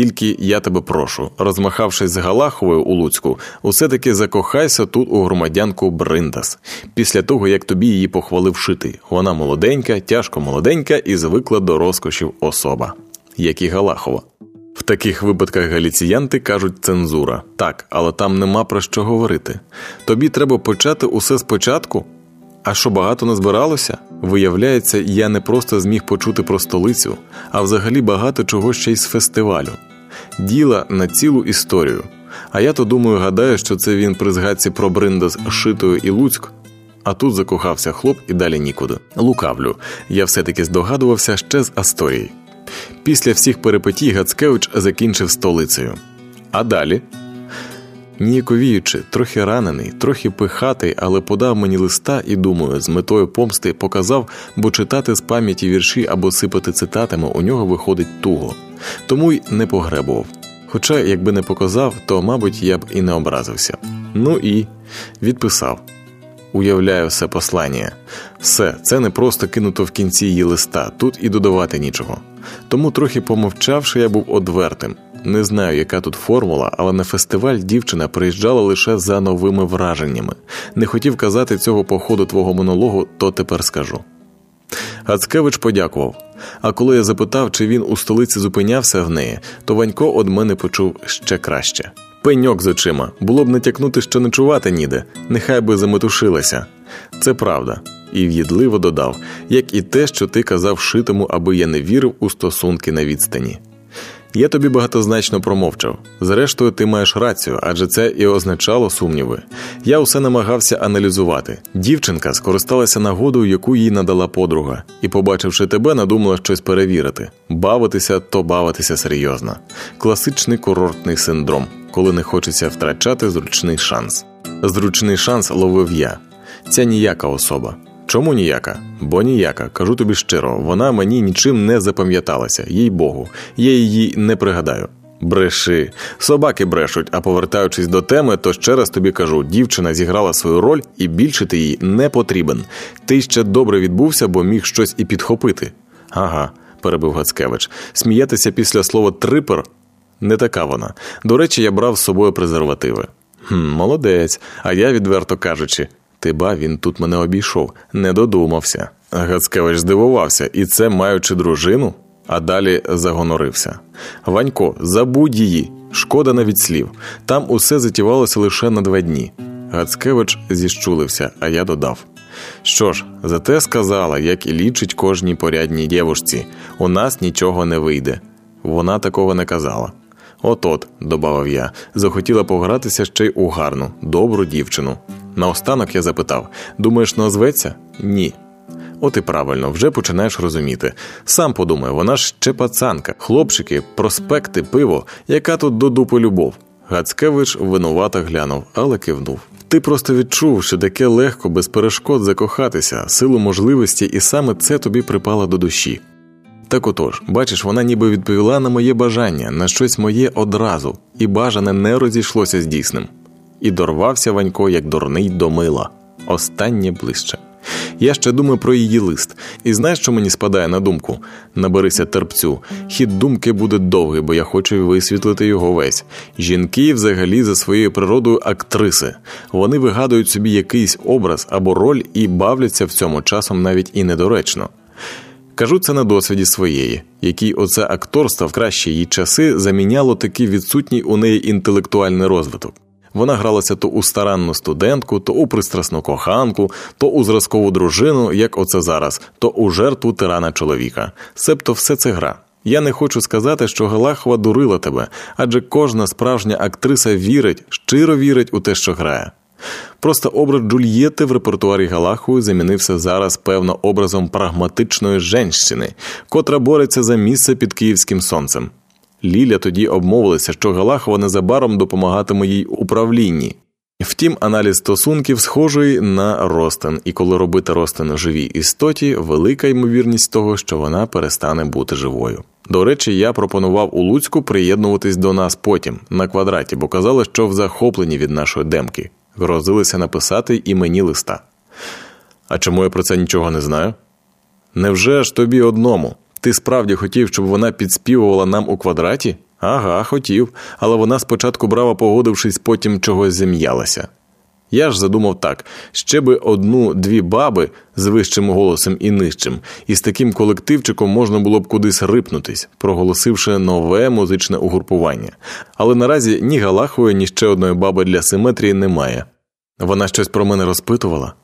Тільки я тебе прошу, розмахавшись з Галаховою у Луцьку, усе таки закохайся тут у громадянку Бриндас. Після того як тобі її похвалив шити. Вона молоденька, тяжко молоденька і звикла до розкошів особа, як і Галахова. В таких випадках галіціянти кажуть цензура. Так, але там нема про що говорити. Тобі треба почати усе спочатку. А що багато не збиралося? Виявляється, я не просто зміг почути про столицю, а взагалі багато чого ще й з фестивалю. Діла на цілу історію. А я то думаю, гадаю, що це він при згадці про Бриндас Шитою і Луцьк. А тут закохався хлоп і далі нікуди. Лукавлю, я все-таки здогадувався ще з Асторії. Після всіх перипетій Гацкевич закінчив столицею. А далі ніяковіючи, трохи ранений, трохи пихатий, але подав мені листа і думаю, з метою помсти показав, бо читати з пам'яті вірші або сипати цитатами у нього виходить туго, тому й не погребував. Хоча, якби не показав, то, мабуть, я б і не образився. Ну і відписав. Уявляю все послання. Все, це не просто кинуто в кінці її листа, тут і додавати нічого. Тому, трохи помовчавши, я був одвертим. Не знаю, яка тут формула, але на фестиваль дівчина приїжджала лише за новими враженнями. Не хотів казати цього по ходу твого монологу, то тепер скажу. Гацкевич подякував. А коли я запитав, чи він у столиці зупинявся в неї, то Ванько од мене почув ще краще. Пеньок з очима, було б натякнути, що ночувати ніде, нехай би заметушилася. Це правда, і в'їдливо додав, як і те, що ти казав шитому, аби я не вірив у стосунки на відстані. Я тобі багатозначно промовчав. Зрештою, ти маєш рацію, адже це і означало сумніви. Я усе намагався аналізувати. Дівчинка скористалася нагодою, яку їй надала подруга, і, побачивши тебе, надумала щось перевірити. Бавитися то бавитися серйозно. Класичний курортний синдром, коли не хочеться втрачати зручний шанс. Зручний шанс ловив я. Ця ніяка особа. Чому ніяка? Бо ніяка, кажу тобі щиро, вона мені нічим не запам'яталася, їй Богу, я її не пригадаю. Бреши, собаки брешуть, а повертаючись до теми, то ще раз тобі кажу: дівчина зіграла свою роль, і більше ти їй не потрібен. Ти ще добре відбувся, бо міг щось і підхопити. Ага, перебив Гацкевич. Сміятися після слова трипер не така вона. До речі, я брав з собою презервативи. Хм, Молодець, а я, відверто кажучи, ти ба, він тут мене обійшов, не додумався. Гацкевич здивувався, і це маючи дружину, а далі загонорився. Ванько, забудь її, шкода навіть слів. Там усе затівалося лише на два дні. Гацкевич зіщулився, а я додав. Що ж, зате сказала, як і лічить кожній порядній дівушці, у нас нічого не вийде. Вона такого не казала. От от, додав я, захотіла погратися ще й у гарну, добру дівчину. Наостанок я запитав: думаєш, назветься? Ні. От і правильно, вже починаєш розуміти. Сам подумай, вона ж ще пацанка, хлопчики, проспекти, пиво, яка тут до дупи любов. Гацкевич винувато глянув, але кивнув. Ти просто відчув, що таке легко, без перешкод закохатися, силу можливості, і саме це тобі припало до душі. Так отож, бачиш, вона ніби відповіла на моє бажання, на щось моє одразу, і бажане не розійшлося з дійсним. І дорвався Ванько, як дурний до мила. Останнє ближче. Я ще думаю про її лист, і знаєш, що мені спадає на думку? Наберися терпцю. Хід думки буде довгий, бо я хочу висвітлити його весь. Жінки, взагалі, за своєю природою, актриси. Вони вигадують собі якийсь образ або роль і бавляться в цьому часом навіть і недоречно. Кажу це на досвіді своєї, який оце акторство в кращі її часи заміняло такий відсутній у неї інтелектуальний розвиток. Вона гралася то у старанну студентку, то у пристрасну коханку, то у зразкову дружину, як оце зараз, то у жертву тирана чоловіка. Себто все це гра. Я не хочу сказати, що Галахова дурила тебе, адже кожна справжня актриса вірить, щиро вірить у те, що грає. Просто образ Джульєти в репертуарі Галахової замінився зараз певно образом прагматичної женщини, котра бореться за місце під київським сонцем. Ліля тоді обмовилася, що Галахова незабаром допомагатиме їй управлінні. Втім, аналіз стосунків схожий на ростин, і коли робити ростин живій істоті, велика ймовірність того, що вона перестане бути живою. До речі, я пропонував у Луцьку приєднуватись до нас потім на квадраті, бо казали, що в захопленні від нашої демки грозилися написати і мені листа. А чому я про це нічого не знаю? Невже ж тобі одному? Ти справді хотів, щоб вона підспівувала нам у квадраті? Ага, хотів, але вона спочатку брала, погодившись, потім чогось зім'ялася. Я ж задумав так: ще би одну-дві баби з вищим голосом і нижчим, і з таким колективчиком можна було б кудись рипнутись, проголосивши нове музичне угрупування. Але наразі ні Галахової, ні ще одної баби для симетрії немає. Вона щось про мене розпитувала.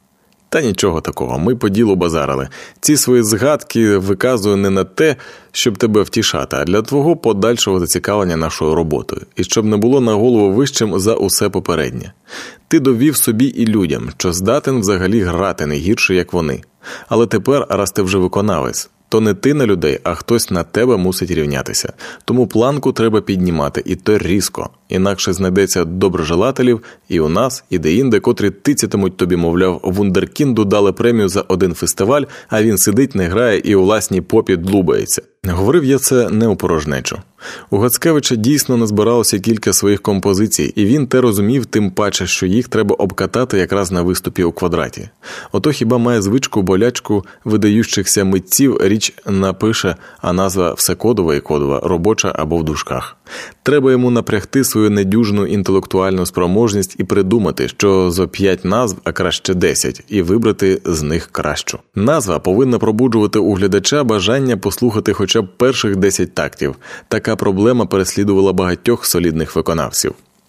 Та нічого такого, ми по ділу базарили. Ці свої згадки виказую не на те, щоб тебе втішати, а для твого подальшого зацікавлення нашою роботою, і щоб не було на голову вищим за усе попереднє. Ти довів собі і людям, що здатен взагалі грати не гірше, як вони. Але тепер, раз ти вже виконавець, то не ти на людей, а хтось на тебе мусить рівнятися. Тому планку треба піднімати, і то різко. Інакше знайдеться доброжелателів і у нас, і де-інде, котрі тицятимуть тобі, мовляв, вундеркінду дали премію за один фестиваль, а він сидить, не грає і у власній попі длубається. Говорив я це не у порожнечу. У Гацкевича дійсно назбиралося кілька своїх композицій, і він те розумів, тим паче, що їх треба обкатати якраз на виступі у квадраті. Ото хіба має звичку болячку видаючихся митців, річ напише, а назва все кодова і кодова, робоча або в дужках. Треба йому напрягти свою недюжну інтелектуальну спроможність і придумати, що зо п'ять назв, а краще десять, і вибрати з них кращу. Назва повинна пробуджувати у глядача бажання послухати хоча б перших десять тактів. Така проблема переслідувала багатьох солідних виконавців.